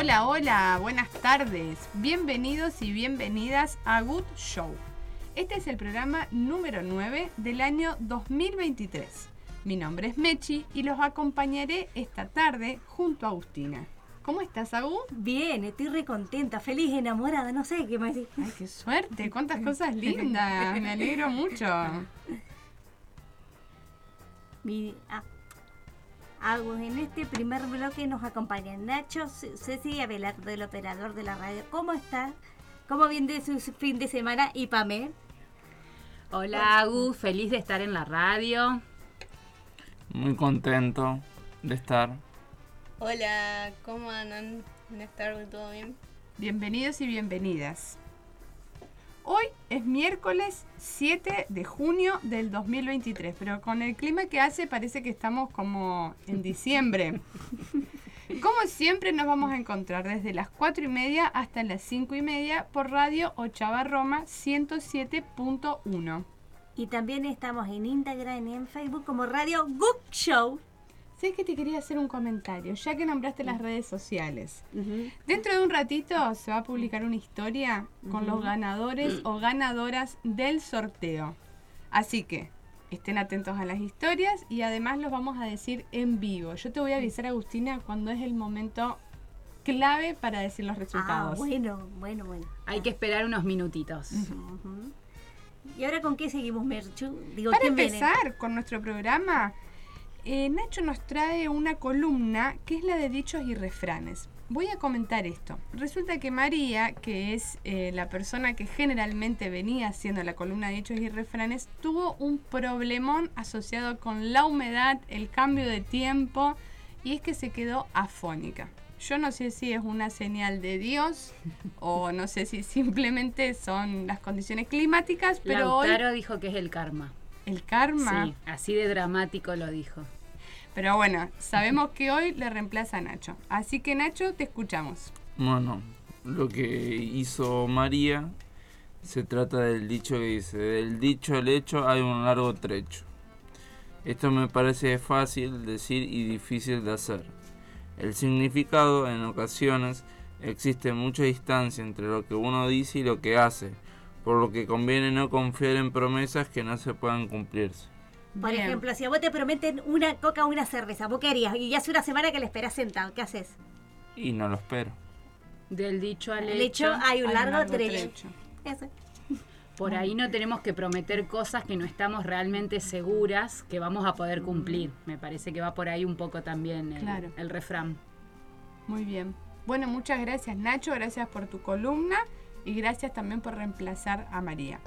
Hola, hola, buenas tardes. Bienvenidos y bienvenidas a Good Show. Este es el programa número 9 del año 2023. Mi nombre es Mechi y los acompañaré esta tarde junto a Agustina. ¿Cómo estás, Agu? Bien, estoy re contenta, feliz, enamorada, no sé qué más. Ay, qué suerte, cuántas cosas lindas. Me alegro mucho. Mi, ah, Agus, en este primer bloque nos acompañan Nacho, Ceci Abelardo, el operador de la radio. ¿Cómo está? ¿Cómo viene su fin de semana? Y Pamé. Hola, Agus, feliz de estar en la radio. Muy contento de estar. Hola, ¿cómo andan? Buenas tardes, ¿todo bien? Bienvenidos y bienvenidas. Hoy es miércoles 7 de junio del 2023, pero con el clima que hace parece que estamos como en diciembre. Como siempre nos vamos a encontrar desde las 4 y media hasta las 5 y media por Radio Ochava Roma 107.1. Y también estamos en Instagram y en Facebook como Radio Gook Show. Sé que te quería hacer un comentario, ya que nombraste las redes sociales. Dentro de un ratito se va a publicar una historia con los ganadores o ganadoras del sorteo. Así que estén atentos a las historias y además los vamos a decir en vivo. Yo te voy a avisar, Agustina, cuando es el momento clave para decir los resultados. Ah, bueno, bueno, bueno. Hay que esperar unos minutitos. ¿Y ahora con qué seguimos, Merchu? Digo, Para empezar con nuestro programa, eh, Nacho nos trae una columna que es la de dichos y refranes. Voy a comentar esto. Resulta que María, que es eh, la persona que generalmente venía haciendo la columna de dichos y refranes, tuvo un problemón asociado con la humedad, el cambio de tiempo, y es que se quedó afónica. Yo no sé si es una señal de Dios o no sé si simplemente son las condiciones climáticas, pero Lautaro dijo que es el karma. ¿El karma? Sí, así de dramático lo dijo. Pero bueno, sabemos que hoy le reemplaza a Nacho. Así que Nacho, te escuchamos. Bueno, lo que hizo María se trata del dicho que dice, del dicho al hecho hay un largo trecho. Esto me parece fácil decir y difícil de hacer. El significado en ocasiones existe mucha distancia entre lo que uno dice y lo que hace, por lo que conviene no confiar en promesas que no se puedan cumplirse. Por ejemplo, si a vos te prometen una coca o una cerveza, ¿vos qué harías? Y ya hace una semana que le esperas sentado, ¿qué haces? Y no lo espero. Del dicho al hecho, hay un largo, trecho. Por ahí no tenemos que prometer cosas que no estamos realmente seguras que vamos a poder cumplir. Me parece que va por ahí un poco también el, el refrán. Muy bien. Bueno, muchas gracias Nacho, gracias por tu columna y gracias también por reemplazar a María.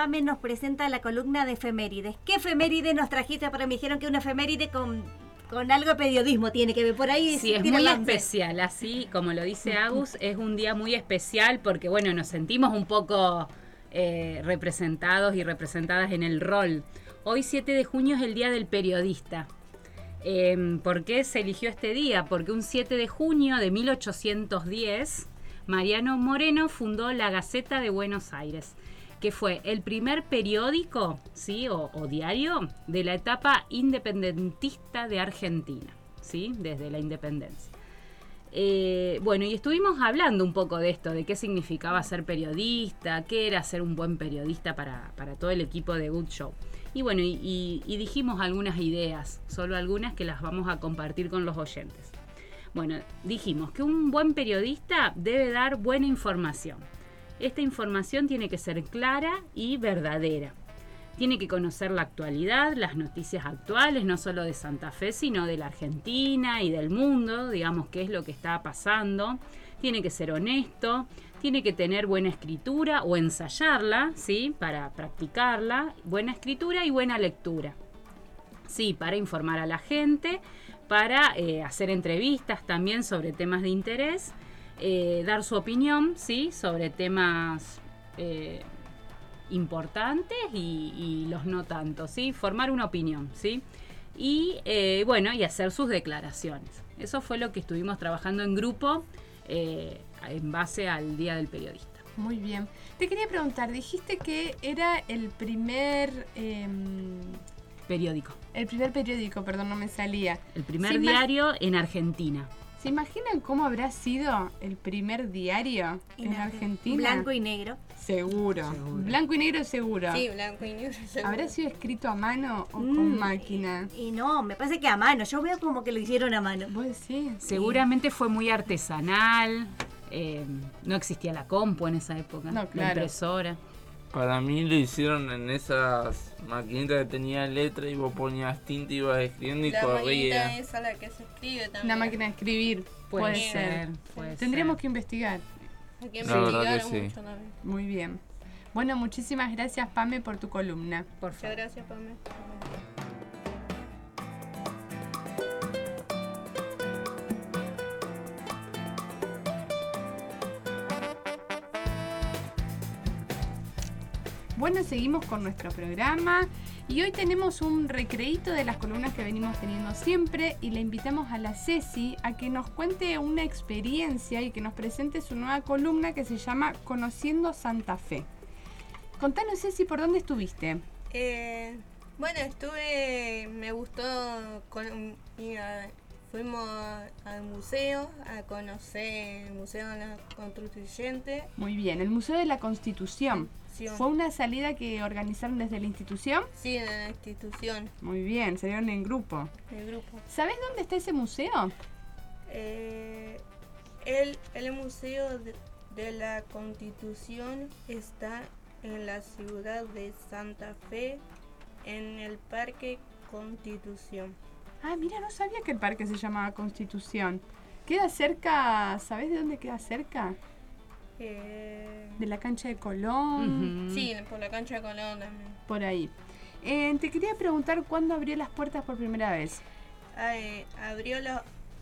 Pame nos presenta la columna de efemérides. ¿Qué efeméride nos trajiste? Para me dijeron que una efeméride con, con algo de periodismo tiene que ver por ahí. Sí, es muy especial. Así como lo dice Agus, es un día muy especial porque, bueno, nos sentimos un poco eh, representados y representadas en el rol. Hoy 7 de junio es el Día del Periodista. Em, ¿Por qué se eligió este día? Porque un 7 de junio de 1810, Mariano Moreno fundó la Gaceta de Buenos Aires que fue el primer periódico, ¿sí? O, diario de la etapa independentista de Argentina, ¿sí? Desde la independencia. Eh, bueno, y estuvimos hablando un poco de esto, de qué significaba ser periodista, qué era ser un buen periodista para, todo el equipo de Good Show. Y bueno, y dijimos algunas ideas, solo algunas que las vamos a compartir con los oyentes. Bueno, dijimos que un buen periodista debe dar buena información esta información tiene que ser clara y verdadera. Tiene que conocer la actualidad, las noticias actuales, no solo de Santa Fe, sino de la Argentina y del mundo, digamos, qué es lo que está pasando. Tiene que ser honesto, tiene que tener buena escritura o ensayarla, ¿sí? Para practicarla, buena escritura y buena lectura. Sí, para informar a la gente, para eh, hacer entrevistas también sobre temas de interés eh, dar su opinión, ¿sí? Sobre temas eh, importantes y, y los no tanto, ¿sí? Formar una opinión, ¿sí? Y eh, bueno, y hacer sus declaraciones. Eso fue lo que estuvimos trabajando en grupo eh, en base al Día del Periodista. Muy bien. Te quería preguntar, dijiste que era el primer... em, Periódico. el primer periódico, perdón, no me salía. El primer ¿Se ima- diario en Argentina. ¿Se imaginan cómo habrá sido el primer diario en, Argentina? Blanco y negro. Seguro. Seguro. Blanco y negro seguro. Sí, blanco y negro. seguro. ¿Habrá sido escrito a mano o Mm, con máquina? Y no, me parece que a mano. Yo veo como que lo hicieron a mano. ¿Vos decís? Seguramente fue muy artesanal. eh, no existía la compu en esa época. No, La claro. impresora. Para mí lo hicieron en esas maquinitas que tenían letra y vos ponías tinta y ibas escribiendo y La maquinita corría. esa la que se escribe también. Una máquina de escribir. Puede, Puede ser. ser, puede Tendríamos ser. que investigar. Hay que La investigar sí. mucho también. Muy bien. Bueno, muchísimas gracias, Pame, por tu columna. Por Muchas favor. gracias, Pamela. Bueno, seguimos con nuestro programa y hoy tenemos un recreíto de las columnas que venimos teniendo siempre y le invitamos a la Ceci a que nos cuente una experiencia y que nos presente su nueva columna que se llama Conociendo Santa Fe. Contanos, Ceci, ¿por dónde estuviste? Eh, bueno, estuve, me gustó, con, fuimos al museo a conocer el Museo de la Constituyente. Muy bien, el Museo de la Constitución. ¿Fue una salida que organizaron desde la institución? Sí, en la institución Muy bien, salieron en grupo. del grupo. ¿Sabes dónde está ese museo? Eh, el, el Museo de, de la Constitución está en la ciudad de Santa Fe, en el Parque Constitución. Ah, mira, no sabía que el parque se llamaba Constitución. Queda cerca, ¿sabes de dónde queda cerca? Eh, De la cancha de Colón, sí, por la cancha de Colón también. por ahí. Eh, te quería preguntar cuándo abrió las puertas por primera vez. Eh, abrió,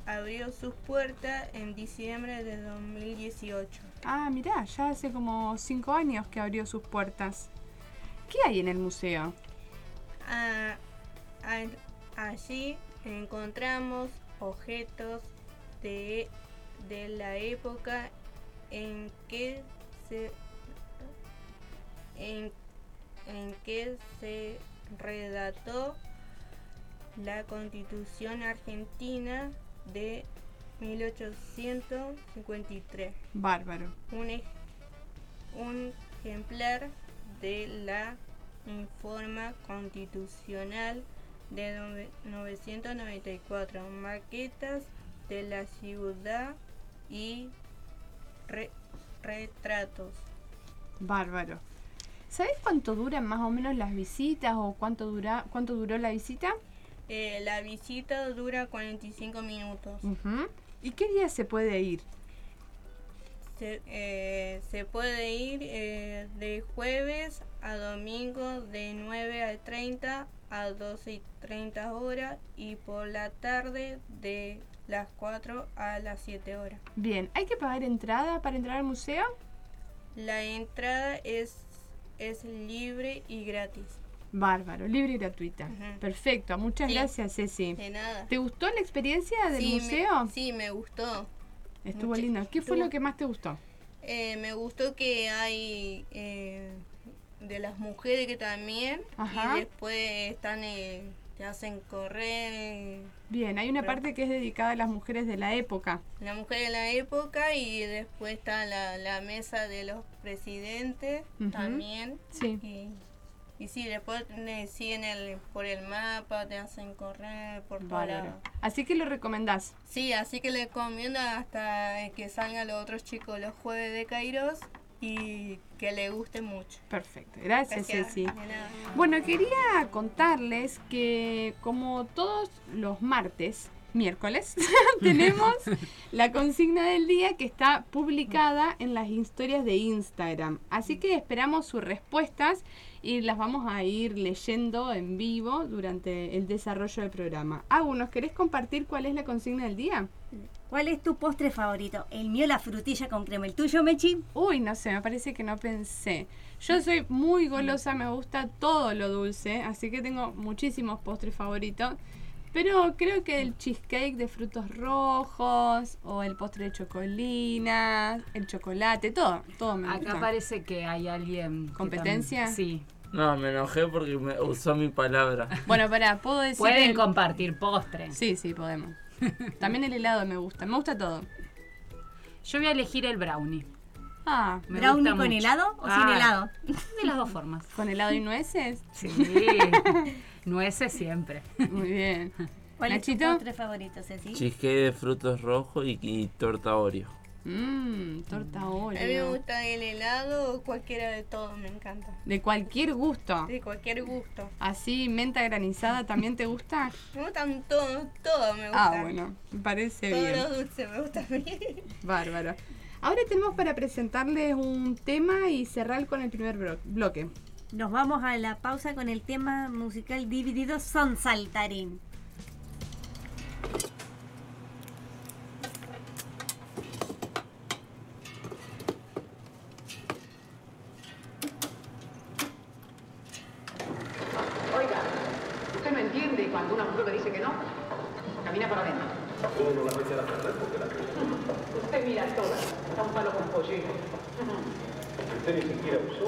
abrió sus puertas en diciembre de 2018. Ah, mirá, ya hace como cinco años que abrió sus puertas. ¿Qué hay en el museo? Ah, allí encontramos objetos de, de la época en que se en, en que se redactó la Constitución Argentina de 1853 Bárbaro. un, ej- un ejemplar de la Informa Constitucional de nove- 994, maquetas de la ciudad y re- retratos. Bárbaro. ¿Sabes cuánto duran más o menos las visitas o cuánto dura cuánto duró la visita? Eh, la visita dura 45 minutos. Ujú. ¿Y qué día se puede ir? Se, eh, se puede ir eh, de jueves a domingo de 9 a 30 a 12 y 30 horas y por la tarde de las 4 a las 7 horas. Bien, ¿hay que pagar entrada para entrar al museo? La entrada es, es libre y gratis. Bárbaro, libre y gratuita. Perfecto, muchas Sí. gracias Ceci. De nada. ¿Te gustó la experiencia del Sí, me- museo? sí, me gustó. Estuvo lindo. ¿Qué fue lo que más te gustó? Eh, me gustó que hay eh, de las mujeres que también Ajá. y después están eh, te hacen correr Bien, hay una Pero- parte que es dedicada a las mujeres de la época. la mujer de la época y después está la, la mesa de los presidentes también Sí. y, y sí después siguen el, por el mapa te hacen correr por toda la-. Así que lo recomendás. sí así que le recomiendo hasta que salgan los otros chicos los jueves de Kairos y que le guste mucho Perfecto. Gracias, Gracias. Ceci. Bueno, quería contarles que como todos los martes, miércoles, tenemos la consigna del día que está publicada en las historias de Instagram. Así que esperamos sus respuestas y las vamos a ir leyendo en vivo durante el desarrollo del programa. Agu, ¿nos querés compartir cuál es la consigna del día? ¿Cuál es tu postre favorito? El mío, la frutilla con crema. ¿El tuyo, Mechi? Uy, no sé, me parece que no pensé. Yo soy muy golosa, me gusta todo lo dulce, así que tengo muchísimos postres favoritos. Pero creo que el cheesecake de frutos rojos, o el postre de chocolina, el chocolate, todo, todo me Acá gusta. parece que hay alguien. ¿Competencia? Sí. No, me enojé porque me usó mi palabra. Bueno, pará, puedo decir. Pueden el- compartir postre. Sí, sí, podemos. También el helado me gusta, me gusta todo. Yo voy a elegir el brownie. Ah, Me ¿Brownie gusta con mucho. helado o sin Ah, helado? De las dos formas. con helado y nueces. Sí. Nueces siempre. Muy bien. ¿Cuál es Nachito. tu postre favorito, Ceci? Cheesecake de frutos rojos y, y torta Oreo. Mmm, torta A mí me Oreo. gusta el helado o cualquiera de todo, me encanta. De cualquier gusto. De cualquier gusto. Así, menta granizada, ¿también te gusta? Me gustan todo, todo me gusta. Ah, bueno, me parece Todo bien. lo dulce me gusta a mí. Bárbaro. Ahora tenemos para presentarles un tema y cerrar con el primer blo- bloque. Nos vamos a la pausa con el tema musical dividido Son Saltarín. Oiga, usted no entiende cuando una mujer le dice que no, camina para adentro. Usted mira toda, está un palo con pollero. Se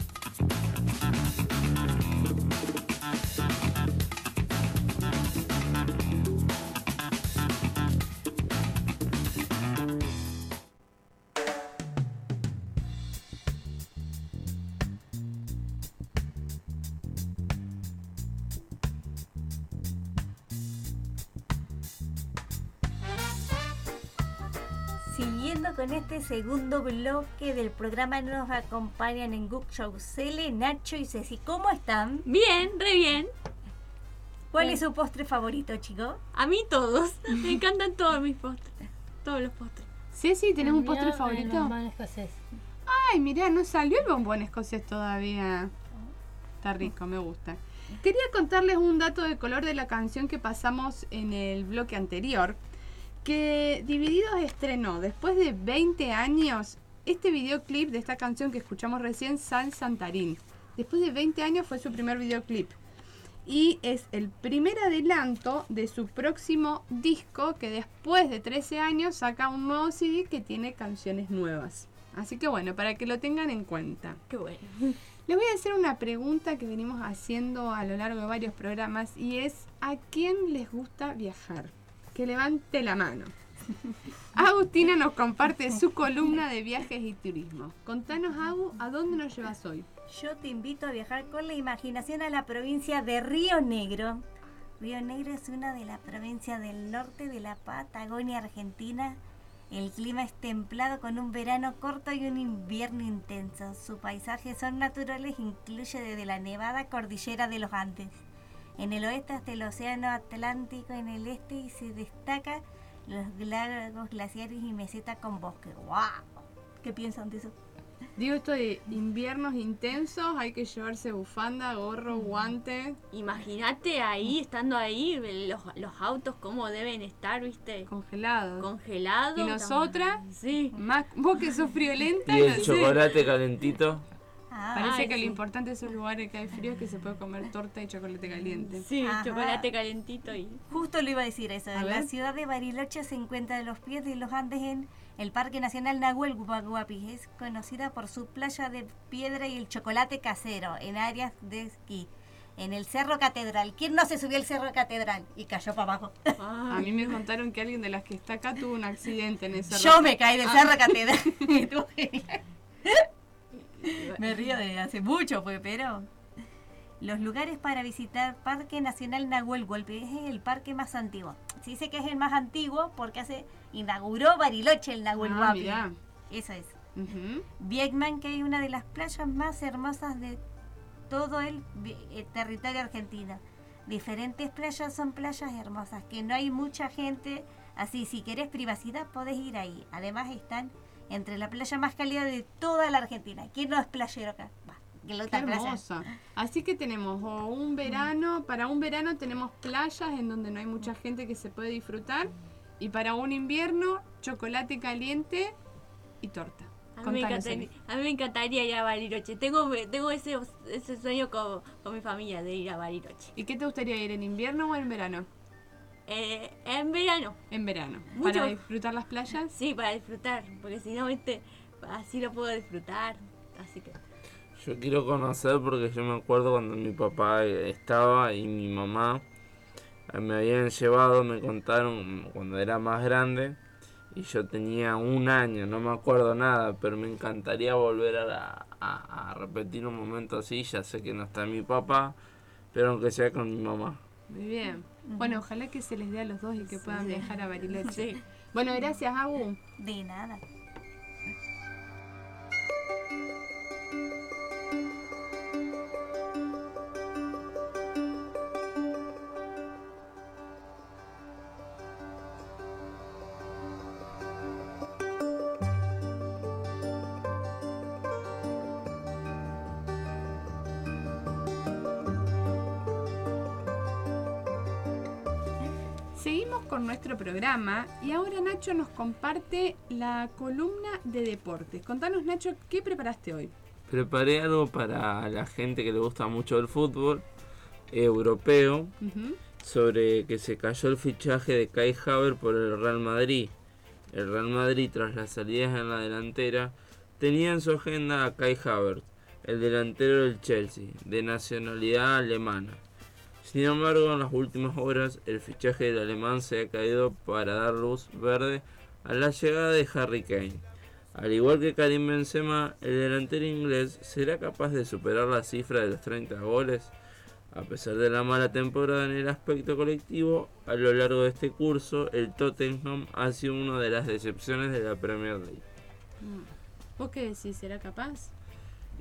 Este segundo bloque del programa nos acompañan en Gook Show Cele, Nacho y Ceci. ¿Cómo están? Bien, re bien. ¿Cuál es su postre favorito, chicos? A mí todos. Me encantan todos mis postres. Todos los postres. Ceci, ¿tenés un postre favorito? el bombón escocés. Ay, mirá, no salió el bombón escocés todavía. Está rico, me gusta. Quería contarles un dato de color de la canción que pasamos en el bloque anterior. Que Divididos estrenó después de 20 años este videoclip de esta canción que escuchamos recién, San Santarín. Después de 20 años fue su primer videoclip. Y es el primer adelanto de su próximo disco que después de 13 años saca un nuevo CD que tiene canciones nuevas. Así que bueno, para que lo tengan en cuenta. Qué bueno. Les voy a hacer una pregunta que venimos haciendo a lo largo de varios programas y es ¿a quién les gusta viajar? Que levante la mano. Agustina nos comparte su columna de viajes y turismo. Contanos, Agu, ¿a dónde nos llevas hoy? Yo te invito a viajar con la imaginación a la provincia de Río Negro. Río Negro es una de las provincias del norte de la Patagonia Argentina. El clima es templado con un verano corto y un invierno intenso. Sus paisajes son naturales, incluye desde la nevada cordillera de los Andes. En el oeste hasta el océano Atlántico en el este y se destaca los lagos glaciares y mesetas con bosque. ¡Wow! ¿Qué piensan de eso? Digo esto de inviernos intensos, hay que llevarse bufanda, gorro, guante, Imagínate ahí, estando ahí, los, los autos cómo deben estar, ¿viste? congelados. Congelados. ¿Y nosotras? Sí. Más, vos que sos friolenta, Y no el sé. chocolate calentito. Ah, Parece Ay, que lo importante de esos lugares que hay frío es que se puede comer torta y chocolate caliente. Sí, Ajá. chocolate calentito y... Justo lo iba a decir eso. A la ver. ciudad de Bariloche se encuentra a los pies de los Andes en el Parque Nacional Nahuel Huapi. Es conocida por su playa de piedra y el chocolate casero en áreas de esquí. En el Cerro Catedral. ¿Quién no se subió al Cerro Catedral y cayó para abajo? A mí me contaron que alguien de las que está acá tuvo un accidente en ese Yo me caí del Cerro Catedral. Me río de hace mucho, pues, pero... Los lugares para visitar Parque Nacional Nahuel Huapi es el parque más antiguo. Se dice que es el más antiguo porque hace inauguró Bariloche el Nahuel Ah. Eso es. Ujú. Vietman, que es una de las playas más hermosas de todo el, eh, territorio argentino. Diferentes playas son playas hermosas, que no hay mucha gente. Así, si querés privacidad, podés ir ahí. Además, están entre la playa más cálida de toda la Argentina. ¿Quién no es playero acá? Va, que la Qué otra playa. hermosa. Así que tenemos o un verano, para un verano tenemos playas en donde no hay mucha gente que se puede disfrutar y para un invierno chocolate caliente y torta. A mí, me Contanos, encantaría, Eli. a mí me encantaría ir a Bariloche. Tengo, tengo ese, ese sueño con, con mi familia de ir a Bariloche. ¿Y qué te gustaría ir en invierno o en verano? Eh, en verano, En verano. Mucho. Para disfrutar las playas. sí, para disfrutar. Porque si no, ¿viste? así lo puedo disfrutar. Así que... Yo quiero conocer porque yo me acuerdo cuando mi papá estaba y mi mamá eh, me habían llevado, me contaron cuando era más grande y yo tenía un año, no me acuerdo nada, pero me encantaría volver a, la- a- a repetir un momento así, ya sé que no está mi papá, pero aunque sea con mi mamá. Muy bien. Bueno, ojalá que se les dé a los dos y que puedan viajar a Bariloche. Sí. Bueno, gracias, Agu. De nada. Nuestro programa y ahora Nacho nos comparte la columna de deportes. Contanos Nacho, ¿qué preparaste hoy? Preparé algo para la gente que le gusta mucho el fútbol europeo Ujú. sobre que se cayó el fichaje de Kai Havertz por el Real Madrid. El Real Madrid, tras las salidas en la delantera, tenía en su agenda a Kai Havertz, el delantero del Chelsea, de nacionalidad alemana. Sin embargo, en las últimas horas, el fichaje del alemán se ha caído para dar luz verde a la llegada de Harry Kane. Al igual que Karim Benzema, el delantero inglés será capaz de superar la cifra de los 30 goles. A pesar de la mala temporada en el aspecto colectivo, a lo largo de este curso, el Tottenham ha sido una de las decepciones de la Premier League. ¿Vos qué decís? ¿Será capaz?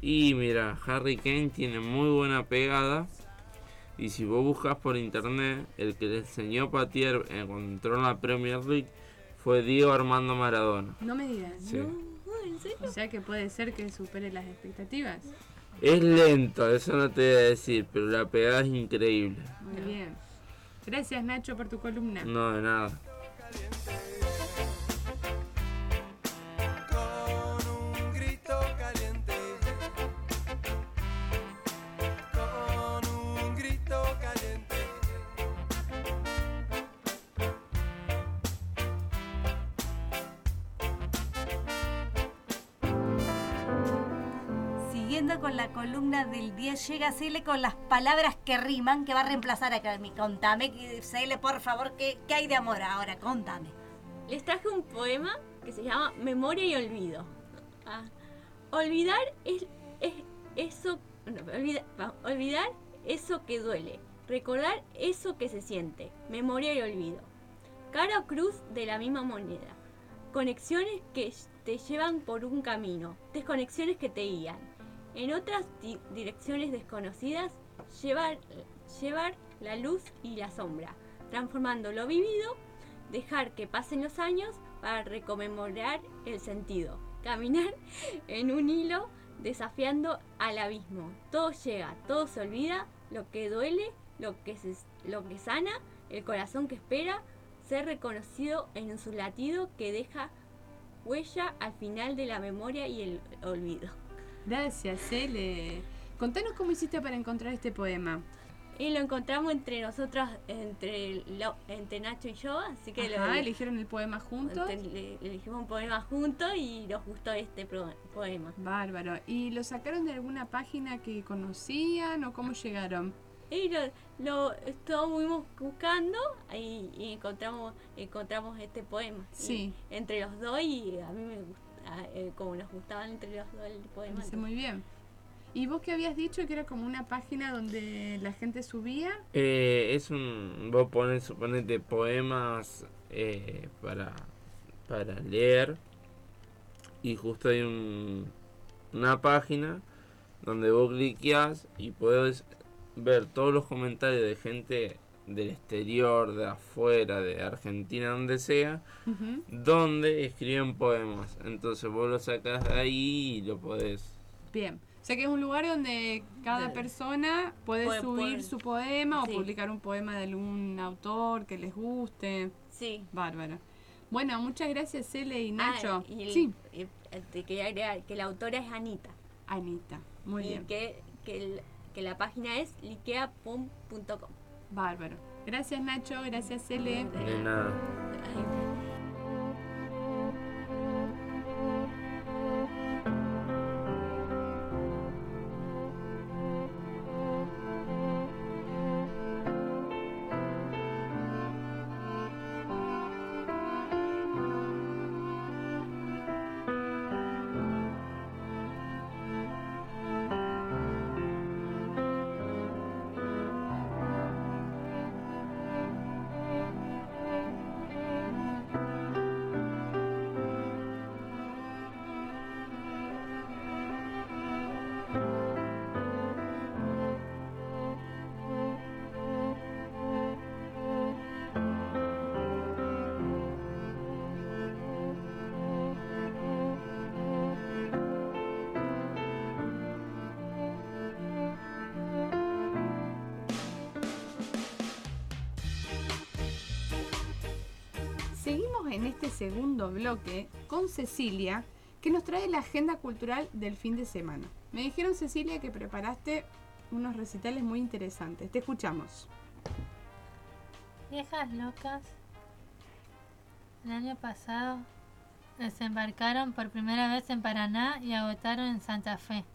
Y mira, Harry Kane tiene muy buena pegada. Y si vos buscas por internet, el que le enseñó a patear entró en la Premier League fue Diego Armando Maradona. No me digas. Sí. ¿En serio? O sea que puede ser que supere las expectativas. Es lento, eso no te voy a decir, pero la pegada es increíble. Muy bien. Gracias Nacho por tu columna. No, de nada. Llega Cele con las palabras que riman, que va a reemplazar a Carmi. Contame, Cele, por favor, ¿qué, qué hay de amor ahora? Contame. Les traje un poema que se llama Memoria y Olvido. Ah, olvidar es, es eso. olvidar eso que duele. Recordar eso que se siente. Memoria y olvido. Cara o cruz de la misma moneda. Conexiones que te llevan por un camino. Desconexiones que te guían. En otras di- direcciones desconocidas, llevar, llevar la luz y la sombra. Transformando lo vivido dejar que pasen los años para reconmemorar el sentido, caminar en un hilo desafiando al abismo. Todo llega, todo se olvida, lo que duele, lo que, lo que sana, el corazón que espera, ser reconocido en su latido que deja huella al final de la memoria y el olvido. Gracias, Cele. Contanos cómo hiciste para encontrar este poema. Y lo encontramos entre nosotros, entre, lo- entre Nacho y yo, así que lo- Ajá, eligieron el poema juntos. Elegimos un poema juntos y nos gustó este pro- poema. Bárbaro. ¿Y lo sacaron de alguna página que conocían o cómo llegaron? Y lo, lo estuvimos buscando y, y encontramos encontramos este poema. Y Sí. entre los dos y a mí me gusta, eh, como nos gustaban entre los dos el poema. Dice muy bien. ¿Y vos que habías dicho que era como una página donde la gente subía? Eh, es un. Vos pones, suponete, poemas eh, para, para leer. Y justo hay un, una página donde vos cliqueás y podés ver todos los comentarios de gente del exterior, de afuera, de Argentina, donde sea, donde escriben poemas. Entonces vos lo sacás de ahí y lo podés. Bien. O sea que es un lugar donde cada Dale. persona puede Puede- subir puede- su poema Sí. o publicar un poema de algún autor que les guste. Sí. Bárbaro. Bueno, muchas gracias Cele y Ah, Nacho. y el- sí, y, eh, te quería agregar que la autora es Anita. Anita. Muy y bien. Que, que, el- que la página es liqueapum.com. Bárbaro. Gracias Nacho, gracias Cele. De nada. Segundo bloque con Cecilia, que nos trae la agenda cultural del fin de semana. Me dijeron, Cecilia, que preparaste unos recitales muy interesantes. Te escuchamos. Viejas locas, el año pasado desembarcaron por primera vez en Paraná y agotaron en Santa Fe.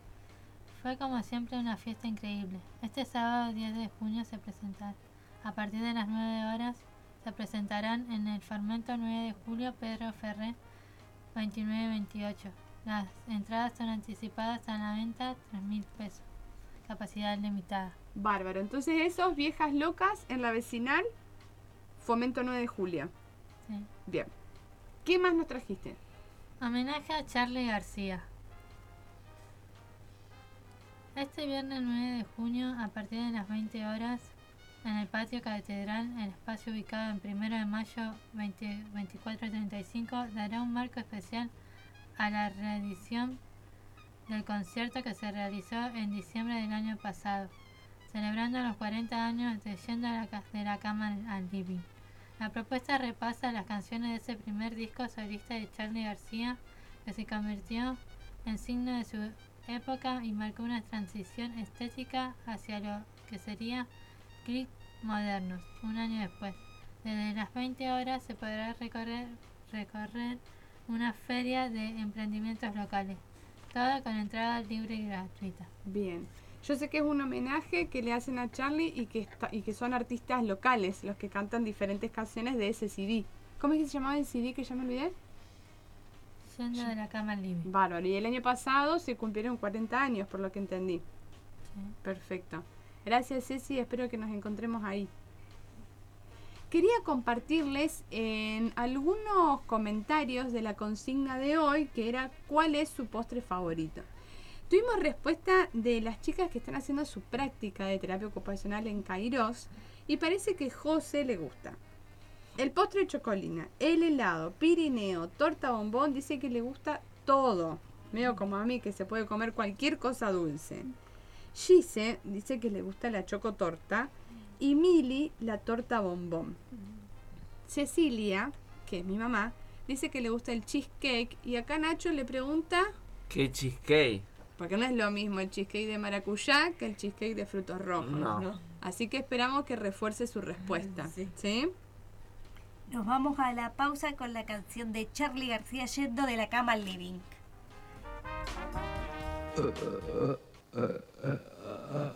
Fue como siempre una fiesta increíble. Este sábado 10 de junio se presentarán. A partir de las 9 horas se presentarán en el Fermento 9 de julio Pedro Ferré 29-28. Las entradas son anticipadas a la venta 3 mil pesos. Capacidad limitada. Bárbaro. Entonces, esos viejas locas en la vecinal, Fomento 9 de julio. Sí. Bien. ¿Qué más nos trajiste? Homenaje a Charlie García. Este viernes 9 de junio, a partir de las 20 horas, en el patio catedral, el espacio ubicado en 1 de mayo 20 2435, dará un marco especial a la reedición del concierto que se realizó en diciembre del año pasado, celebrando los 40 años de Yendo a la de la cama al living. La propuesta repasa las canciones de ese primer disco solista de Charlie García, que se convirtió en signo de su época y marcó una transición estética hacia lo que sería modernos, un año después. Desde las 20 horas se podrá recorrer, recorrer una feria de emprendimientos locales, todo con entrada libre y gratuita. Bien. Yo sé que es un homenaje que le hacen a Charlie y que, está- y que son artistas locales los que cantan diferentes canciones de ese CD. ¿Cómo es que se llamaba el CD que ya me olvidé? Yendo de la cama al living. Bárbaro. Y el año pasado se cumplieron 40 años, por lo que entendí. Perfecto. Gracias, Ceci. Espero que nos encontremos ahí. Quería compartirles en algunos comentarios de la consigna de hoy, que era ¿cuál es su postre favorito? Tuvimos respuesta de las chicas que están haciendo su práctica de terapia ocupacional en Kairos y parece que José le gusta. El postre de chocolina, el helado, pirineo, torta bombón, dice que le gusta todo. Medio como a mí, que se puede comer cualquier cosa dulce. Gise dice que le gusta la chocotorta y Mili la torta bombón. Cecilia, que es mi mamá, dice que le gusta el cheesecake y acá Nacho le pregunta, ¿Qué cheesecake? porque no es lo mismo el cheesecake de maracuyá que el cheesecake de frutos rojos. No. Así que esperamos que refuerce su respuesta. ¿Sí? Nos vamos a la pausa con la canción de Charlie García yendo de la cama al living. 呃，呃，呃，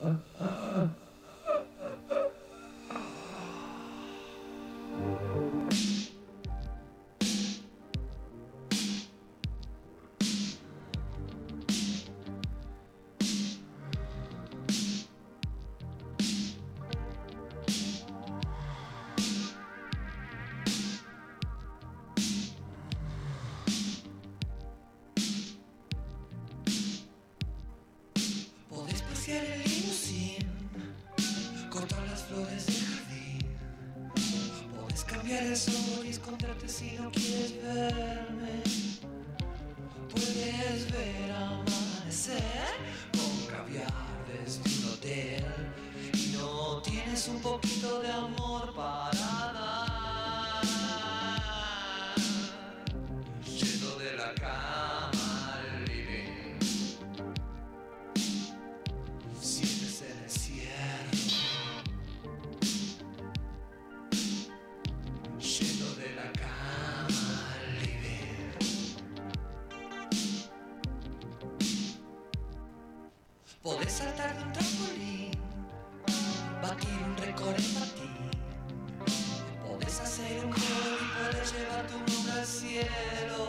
呃，呃。Podés saltar de un trampolín Batir un récord en patín. Podés hacer un gol y podés llevar tu nombre al cielo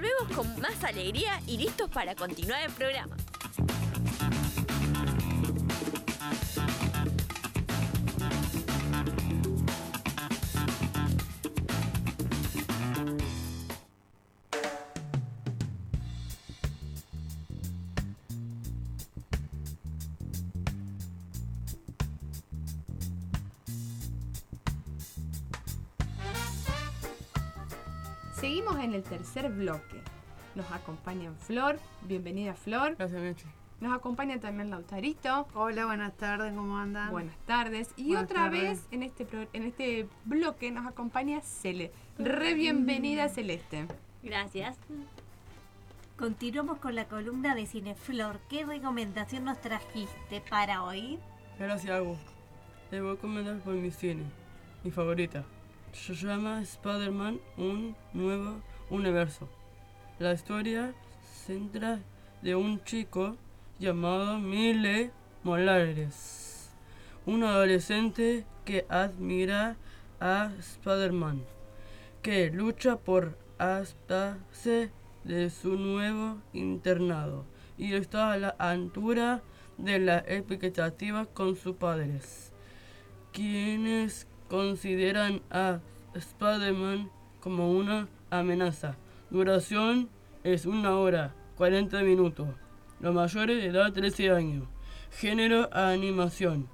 Volvemos con más alegría y listos para continuar el programa. El tercer bloque. Nos acompañan Flor. Bienvenida, Flor. Gracias, Meche. Nos acompaña también Lautarito. Hola, buenas tardes, ¿cómo andan? Buenas tardes. Y Buenas otra tardes. vez en este, pro- en este bloque nos acompaña Cele. Re bienvenida, Celeste. Gracias. Continuamos con la columna de Cineflor. ¿Qué recomendación nos trajiste para hoy? Gracias, Agus. Te voy a comentar por mi cine, mi favorita. Se llama Spider-Man Un Nuevo Universo. La historia centra de un chico llamado Mile Morales, un adolescente que admira a Spider-Man, que lucha por adaptarse de su nuevo internado y está a la altura de las expectativas con sus padres, quienes consideran a Spider-Man como una amenaza. Duración es una hora, 40 minutos. Los mayores de edad 13 años. Género animación.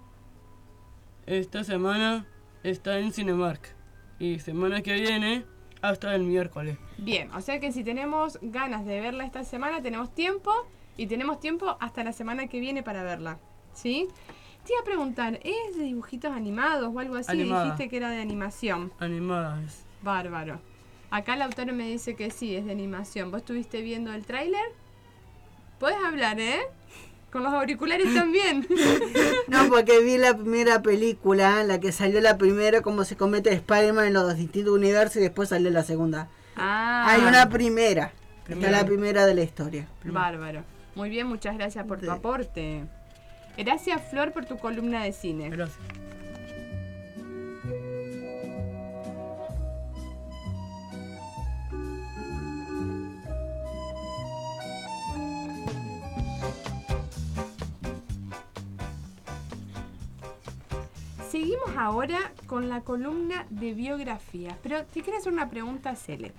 Esta semana está en Cinemark. Y semana que viene hasta el miércoles. Bien, o sea que si tenemos ganas de verla esta semana, tenemos tiempo y tenemos tiempo hasta la semana que viene para verla. ¿Sí? Te iba a preguntar, ¿es de dibujitos animados o algo así? Animada. Dijiste que era de animación. Animada es. Bárbaro. Acá Lautaro me dice que sí, es de animación. ¿Vos estuviste viendo el tráiler? Puedes hablar, ¿eh? Con los auriculares también. No, porque vi la primera película, la que salió la primera, cómo se comete Spider-Man en los distintos universos y después salió la segunda. Ah. Hay una primera. Primera. Está la primera de la historia. Bárbaro. Muy bien, muchas gracias por tu aporte. Gracias, Flor, por tu columna de cine. Gracias. Seguimos ahora con la columna de biografía. Pero te quiero hacer una pregunta, Cele.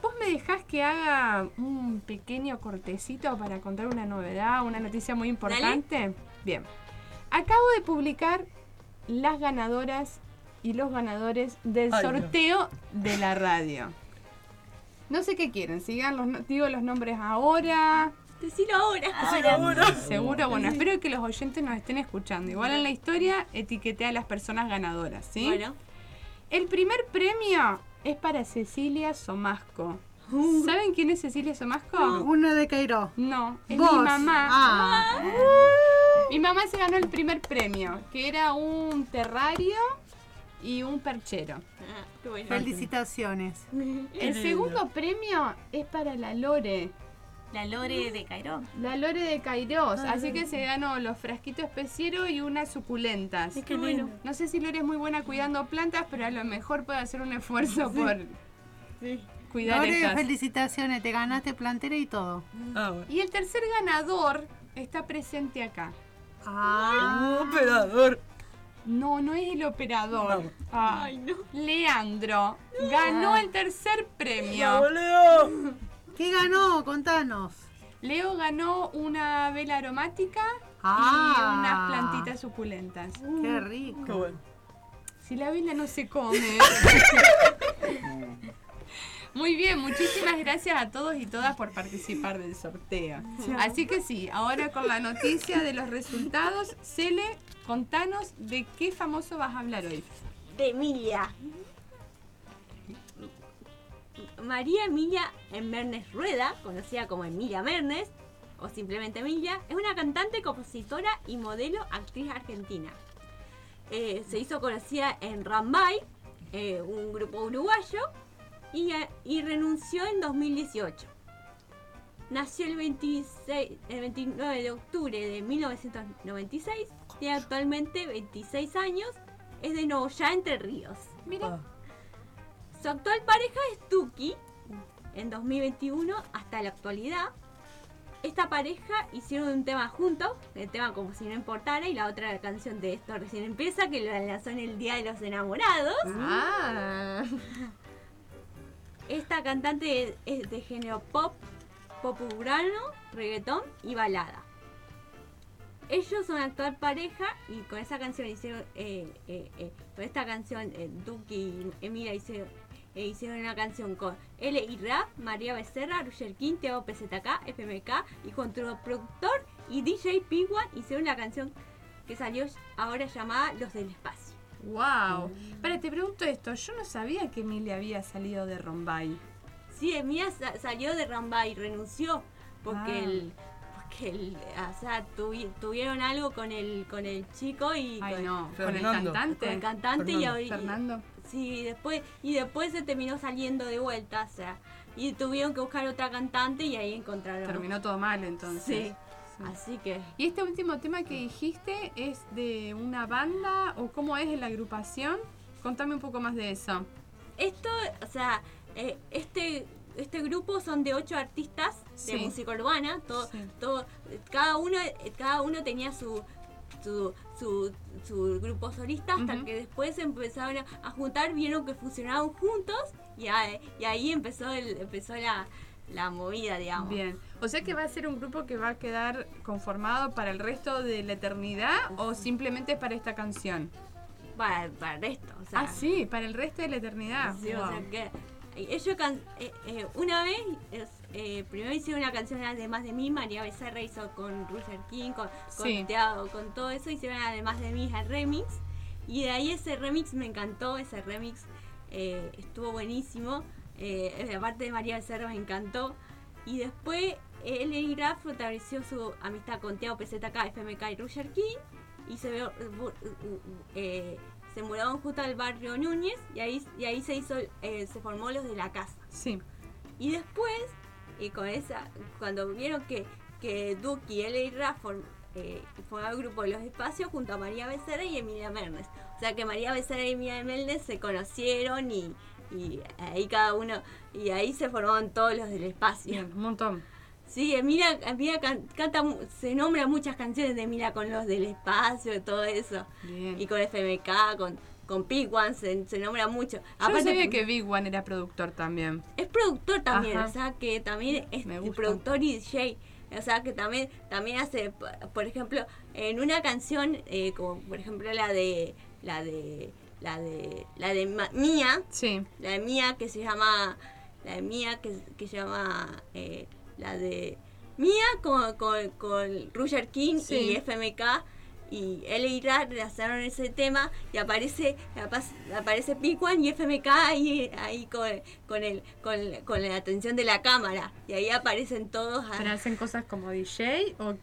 ¿Vos me dejás que haga un pequeño cortecito para contar una novedad, una noticia muy importante? Bien. Acabo de publicar las ganadoras y los ganadores del Ay, no. sorteo de la radio. No sé qué quieren, sigan los, digo los nombres ahora. Decilo ahora. Decilo ahora. Seguro, bueno, espero que los oyentes nos estén escuchando. Igual en la historia etiqueté a las personas ganadoras, ¿sí? Bueno. El primer premio es para Cecilia Somasco. ¿Saben quién es Cecilia Somasco? Una de Cairo. No, es Vos. mi mamá. Ah. Mi mamá se ganó el primer premio, que era un terrario y un perchero. Ah, qué bueno. Felicitaciones. El segundo premio es para la Lore. La Lore de Cairo. La Lore de Kairos, así que se ganó los frasquitos especiero y unas suculentas. Qué bueno. No sé si Lore es muy buena cuidando plantas, pero a lo mejor puede hacer un esfuerzo por cuidar Lore, estas. felicitaciones, te ganaste plantera y todo. Ah, bueno. Y el tercer ganador está presente acá. Ah. Un operador. No, no es el operador. Ah, Ay, no. Leandro ganó el tercer premio. ¡Bravo, Leo! ¿Qué ganó? Contanos. Leo ganó una vela aromática y Ah. unas plantitas suculentas. Qué rico. Qué bueno. Si la vela no se come. Muy bien, muchísimas gracias a todos y todas por participar del sorteo. Así que sí, ahora con la noticia de los resultados, Cele, contanos de qué famoso vas a hablar hoy. De Emilia. María Emilia Mernes Rueda, conocida como Emilia Mernes, o simplemente Emilia, es una cantante, compositora y modelo actriz argentina. Eh, se hizo conocida en Rambay, eh, un grupo uruguayo, y, y renunció en 2018. Nació el, 26, el 29 de octubre de 1996, tiene actualmente 26 años, es de Nogoyá, Entre Ríos. Mira, Su actual pareja es Tuki, en 2021 hasta la actualidad. Esta pareja hicieron un tema juntos, el tema como si no importara, y la otra canción de esto recién empieza, que la lanzó en el Día de los Enamorados. Ah. Esta cantante es, de género pop, pop urbano, reggaetón y balada. Ellos son actual pareja y con esa canción hicieron, eh, eh, eh, con esta canción, Duki y Emilia hicieron, eh, hicieron una canción con L y Rap, María Becerra, Roger King, Teo PZK, FMK y junto al productor y DJ P1 hicieron una canción que salió ahora llamada Los del Espacio. Wow. Para, te pregunto esto. Yo no sabía que Emilia había salido de Rombay. Sí, Emilia sa- salió de Ramba y renunció porque Ah. el porque el, o sea, tuvi- tuvieron algo con el con el chico y Ay, con, no. Con el cantante. con el cantante y, Fernando. y- Fernando. Sí, después y después se terminó saliendo de vuelta, o sea, y tuvieron que buscar otra cantante y ahí encontraron. Terminó todo mal entonces. Sí. Así que ¿Y este último tema que dijiste es de una banda o cómo es la agrupación? Contame un poco más de eso. Esto, o sea, eh, este este grupo son de ocho artistas de Sí. música urbana, todo, Sí. todo, cada uno, cada uno tenía su su, su, su grupo solista hasta que después empezaron a, a juntar, vieron que funcionaban juntos y, ahí- y ahí empezó el, empezó la, la movida, digamos. Bien. O sea que va a ser un grupo que va a quedar conformado para el resto de la eternidad o simplemente para esta canción. Para, para el resto, o sea, ah, sí, para el resto de la eternidad. Sí, o Wow. sea que eh, ellos can- eh, eh, una vez eh, primero hicieron una canción además de mí, María Becerra hizo con Roger King, con, con Sí. Thiago, con todo eso, hicieron además de mí el remix. Y de ahí ese remix me encantó, ese remix eh, estuvo buenísimo. Eh, la parte de María Becerra me encantó. Y después él y Graf fortaleció su amistad con Thiago PZK, FMK y Roger King. Y se veo, eh, se mudaron justo al barrio Núñez y ahí, y ahí se hizo, se formó los de la casa. Sí. Y después, y con esa, cuando vieron que, que Duki y. Rafford eh, formaban el grupo de los espacios junto a María Becerra y Emilia Mernes. O sea que María Becerra y Emilia Mernes se conocieron y, y ahí cada uno, y ahí se formaron todos los del espacio. Bien, un montón. Sí, Emilia, Emilia can- canta, se nombra muchas canciones de Emilia con los del espacio y todo eso. Bien. Y con FMK, con, con Big One, se, se nombra mucho. Yo no sabía que Big One era productor también. Es productor también, Ajá. o sea que también es productor y DJ. O sea que también, también hace, por ejemplo, en una canción, eh, como por ejemplo la de la de la de la de Mía, Sí. la de Mía que se llama la de Mía que, que se llama eh, la de Mía con, con, con Roger King Sí. y FMK y él y Rad lanzaron ese tema y aparece aparece P1 y FMK ahí, ahí con, con, el, con, con la atención de la cámara y ahí aparecen todos a- ¿Pero hacen cosas como DJ o...?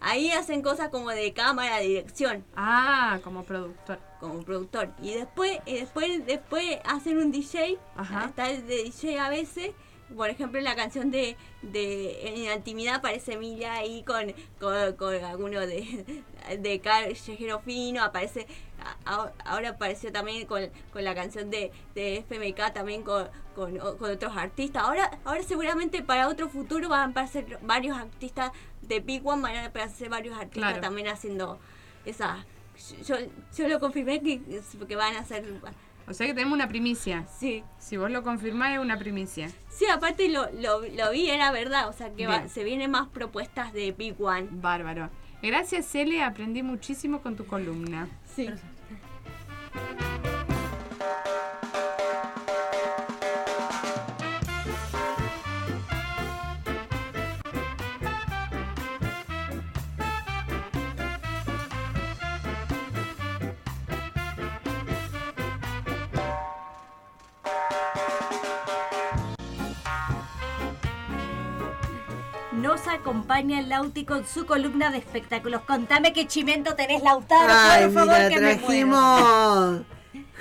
ahí hacen cosas como de cámara dirección Ah, como productor. como productor y después y después después hacen un DJ Ajá. está el de DJ a veces por ejemplo la canción de, de en la intimidad aparece Emilia ahí con, con, con alguno de, de callejero fino aparece a- ahora apareció también con, con la canción de, de FMK también con, con, con otros artistas ahora ahora seguramente para otro futuro van a aparecer varios artistas de Big One van a aparecer varios artistas Claro. también haciendo esa yo, yo lo confirmé que, que van a hacer O sea que tenemos una primicia. Sí. Si vos lo confirmás es una primicia. Sí, aparte lo, lo, lo vi, era verdad, o sea que va- se vienen más propuestas de Big One. Bárbaro. Gracias, Cele. Aprendí muchísimo con tu columna. Sí. Nos acompaña Lauti con su columna de espectáculos. Contame qué chimento tenés, Lautaro, Ay, por favor, mira, que me trajimos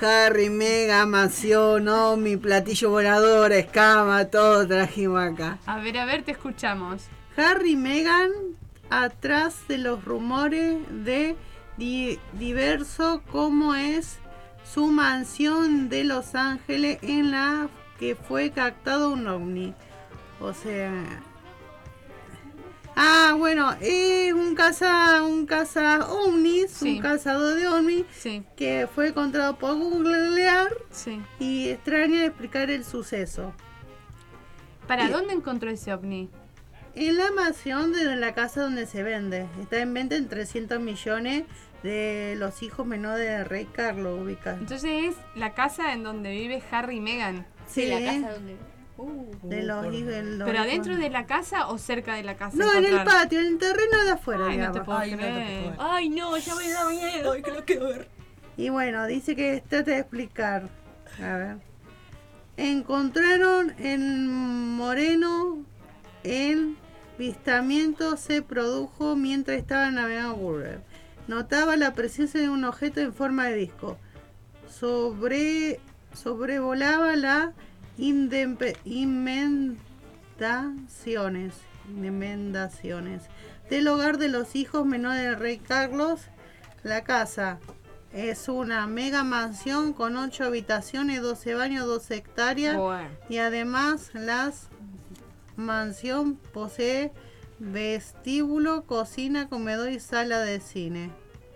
Harry, Mega, Mansión, Omi, platillo volador, escama, todo trajimos acá. A ver, a ver, te escuchamos. Harry y Meghan atrás de los rumores de di- diverso como es su mansión de Los Ángeles en la que fue captado un ovni. O sea... Ah, bueno, es un caza, un caza ovnis, Sí. un cazador de ovnis Sí. que fue encontrado por googlear Sí. y extraña explicar el suceso. ¿Para dónde encontró ese ovni? En la mansión de la casa donde se vende. Está en venta en 300 millones de los hijos menores del rey Carlos. Entonces es la casa en donde vive Harry y Meghan. Sí, la casa donde. Uh, de los ¿Pero adentro de la casa o cerca de la casa? No, en el patio, en el terreno de afuera. Ay, no te puedo Ay, creer. Ay, no, ya me da miedo. Ay, que lo quiero ver. Y bueno, dice que trata de explicar. A ver. Encontraron en Moreno el vistamiento se produjo mientras estaba navegando Google. Notaba la presencia de un objeto en forma de disco. Sobre, sobrevolaba la inmendaciones, inmendaciones del hogar de los hijos menores del rey Carlos. La casa es una mega mansión con 8 habitaciones, 12 baños, 12 hectáreas. Bueno. Y además la mansión posee vestíbulo, cocina, comedor y sala de cine.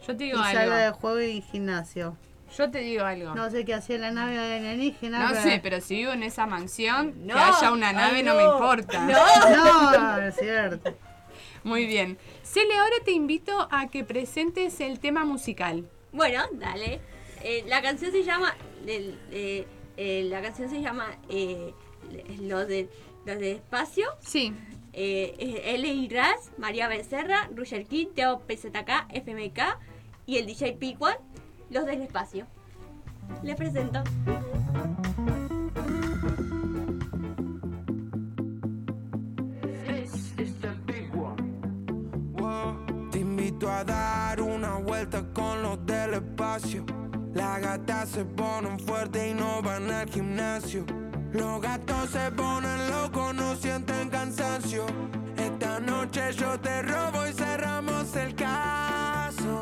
Yo te Y digo sala de juego y gimnasio. Yo te digo algo. No sé qué hacía la nave alienígena. No pero- sé, pero si vivo en esa mansión, No. que haya una Ay, nave no. no. me importa. No, es cierto. Muy bien. Cele, ahora te invito a que presentes el tema musical. Bueno, dale. Eh, la canción se llama. el- eh, eh, la canción se llama. Eh, lo de. Lo de espacio. Sí. Eh, L.I. Raz, María Becerra, Roger King, Teo PZK, FMK y el DJ P1, los del espacio. Les presento. Te invito a dar una vuelta con los del espacio. Las gatas se ponen fuertes y no van al gimnasio. Los gatos se ponen locos, no sienten cansancio. Esta noche yo te robo y cerramos el caso.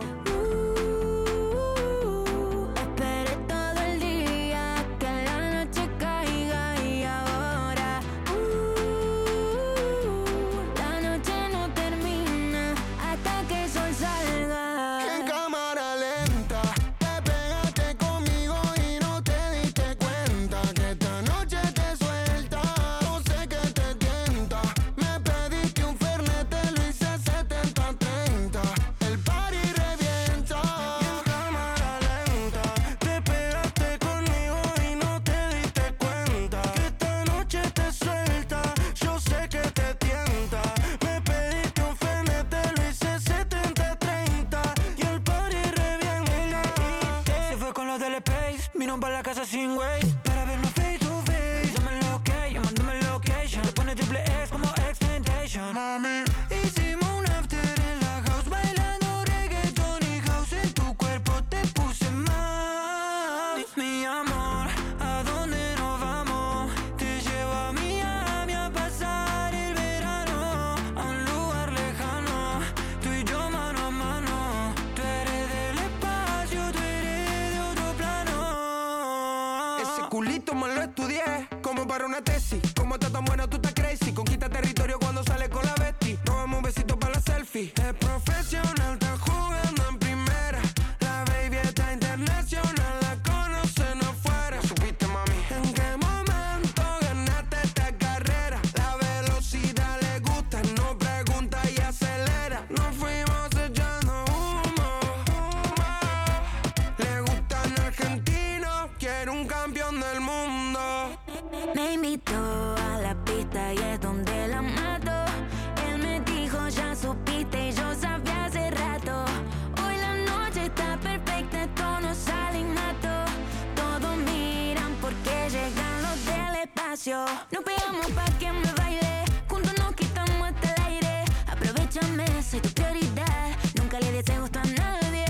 Espacio. Nos pegamos pa' que me baile, juntos nos quitamos hasta el aire. Aprovechame, soy tu prioridad, nunca le deseo gusto a nadie.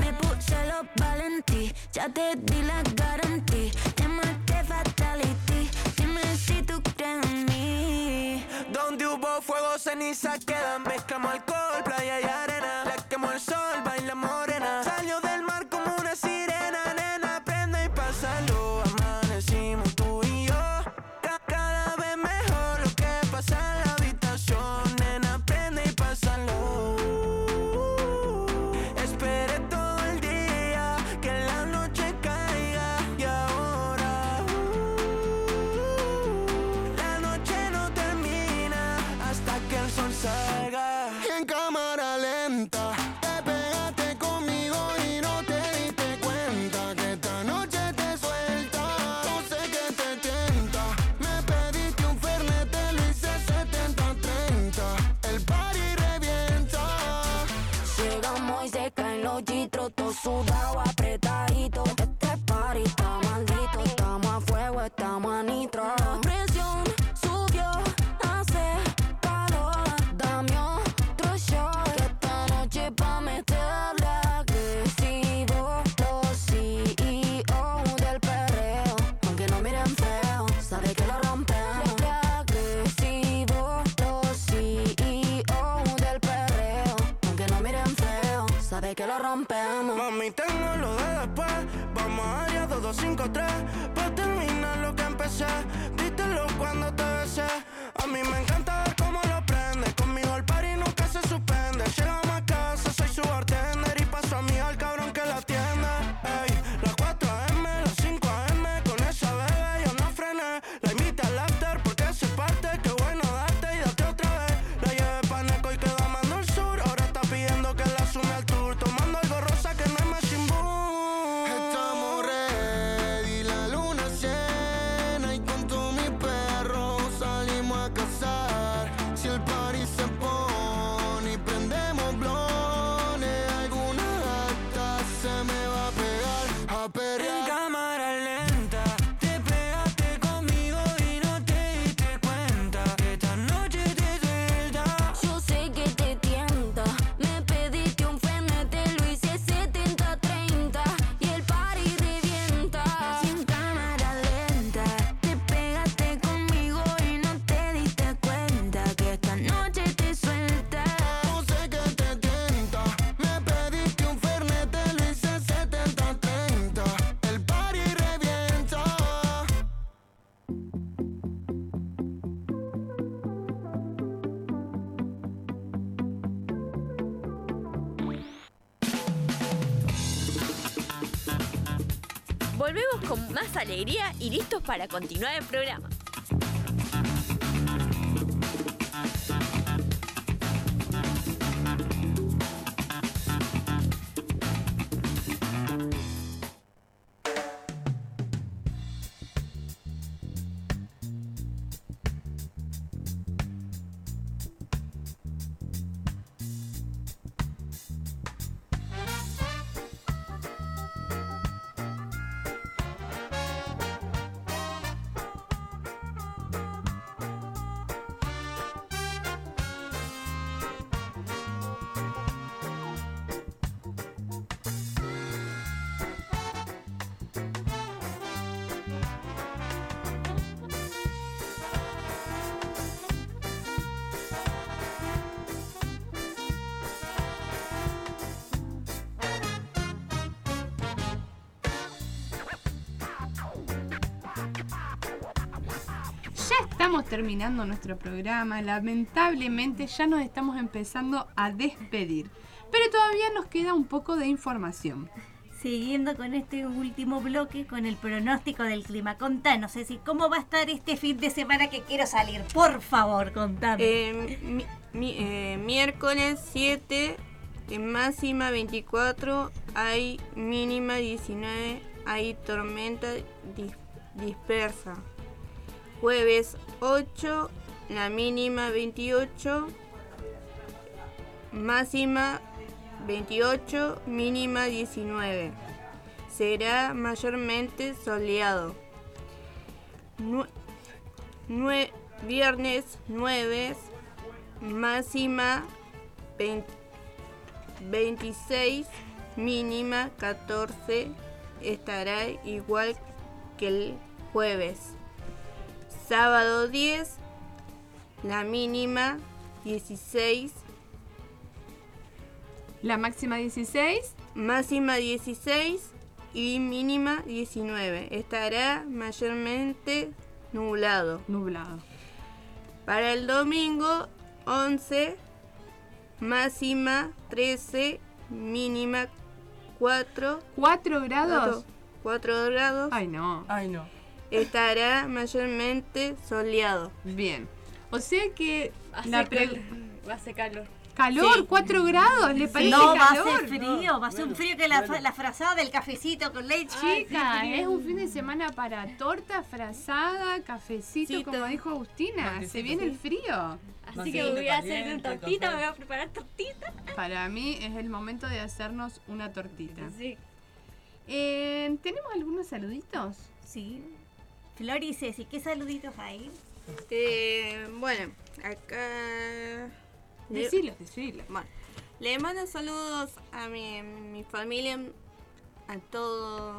Me puse los valentí, ya te di la garantía. Llamaste fatality, dime si tú crees en mí. Donde hubo fuego, ceniza quedan. Mezclamos alcohol, playa y arena. Mami, tengo lo de después. Vamos a área 2253. Pa' terminar lo que empecé. Dítelo cuando te besé. A mí me encanta para continuar el programa. Estamos terminando nuestro programa. Lamentablemente ya nos estamos empezando a despedir. Pero todavía nos queda un poco de información. Siguiendo con este último bloque, con el pronóstico del clima. Contanos, Ceci, ¿cómo va a estar este fin de semana que quiero salir? Por favor, contame. Eh, mi- mi- eh, miércoles 7, en máxima 24, hay mínima 19, hay tormenta dis- dispersa. Jueves 8, la mínima 28, máxima 28, mínima 19. Será mayormente soleado. Nue- nue- viernes 9, máxima 20 26, mínima 14, estará igual que el jueves. Sábado 10, la mínima 16, La máxima 16. máxima 16 y mínima 19. Estará mayormente nublado. Nublado. Para el domingo 11, máxima 13, mínima 4. ¿4 grados? 4 grados. Ay, no. Ay, no. Estará mayormente soleado. Bien. O sea que Hace la pre- Va a hacer calor. calor, Sí. 4 grados, ¿le parece no, va a calor? ser frío, va a ser un frío que la, la frazada del cafecito con leche. Chica, es un fin de semana para torta, frazada, cafecito, Cito. como dijo Agustina. Se viene el frío. Así que voy a hacer una tortita, me voy a preparar tortita. Para mí es el momento de hacernos una tortita. Sí. Eh, ¿Tenemos algunos saluditos? Sí. Flor y Ceci, ¿qué saluditos hay? Eh, bueno, acá. Decilo, decilo. Bueno, le mando saludos a mi, mi familia, a todo.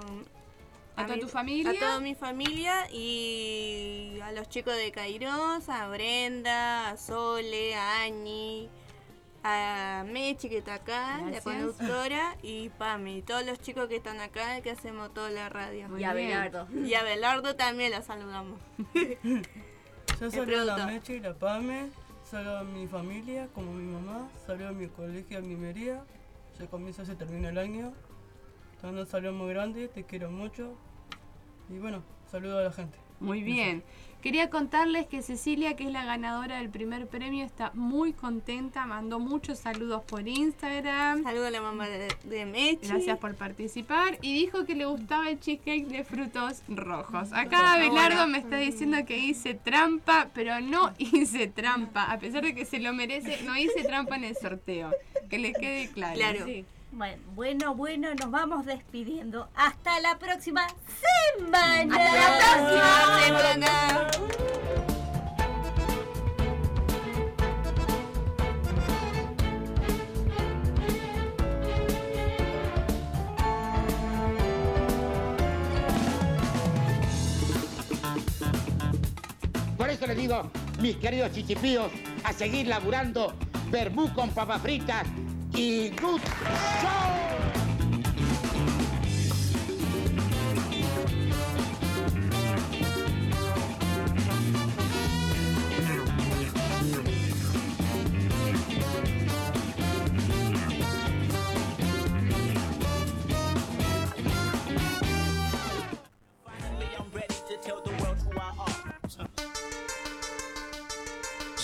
¿A toda mi- tu familia? A toda mi familia y a los chicos de Kairos, a Brenda, a Sole, a Ani, a Mechi que está acá, la conductora, y Pami, todos los chicos que están acá que hacemos toda la radio. Y a Belardo. Y a Belardo también la saludamos. Yo saludo a la. Meche y la Pame, saludo a mi familia, como mi mamá, saludo a mi colegio, a mi mería. Ya comienza, se termina el año. Te mando un saludo muy grande, te quiero mucho. Y bueno, saludo a la gente. Muy bien. Quería contarles que Cecilia, que es la ganadora del primer premio, está muy contenta, mandó muchos saludos por Instagram. Saludos a la mamá de, de Mechi. Gracias por participar. Y dijo que le gustaba el cheesecake de frutos rojos. Acá Abelardo me está diciendo que hice trampa, pero no hice trampa. A pesar de que se lo merece, no hice trampa en el sorteo. Que le quede claro. Claro. Bueno, bueno, bueno, nos vamos despidiendo. Hasta la próxima semana. Hasta la próxima semana. Por eso les digo, mis queridos chichipíos, a seguir laburando verbú con papas fritas y good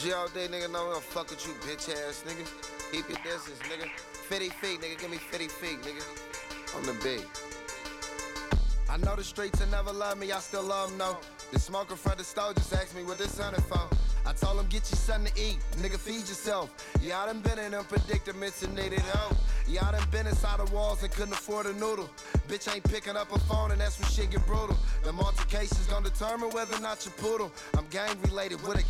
G all day, nigga, know I'm gonna fuck with you, bitch ass nigga. Keep your distance, nigga. 50 feet, nigga, give me 50 feet, nigga. On the beat. I know the streets will never love me, I still love them, no. The smoker from the store just asked me what this hundred for. I told him get you something to eat, nigga feed yourself. I done been in them predicaments and needed help. I done been inside the walls and couldn't afford a noodle. Bitch ain't picking up a phone and that's when shit get brutal. The altercations gonna determine whether or not you poodle. I'm gang related with a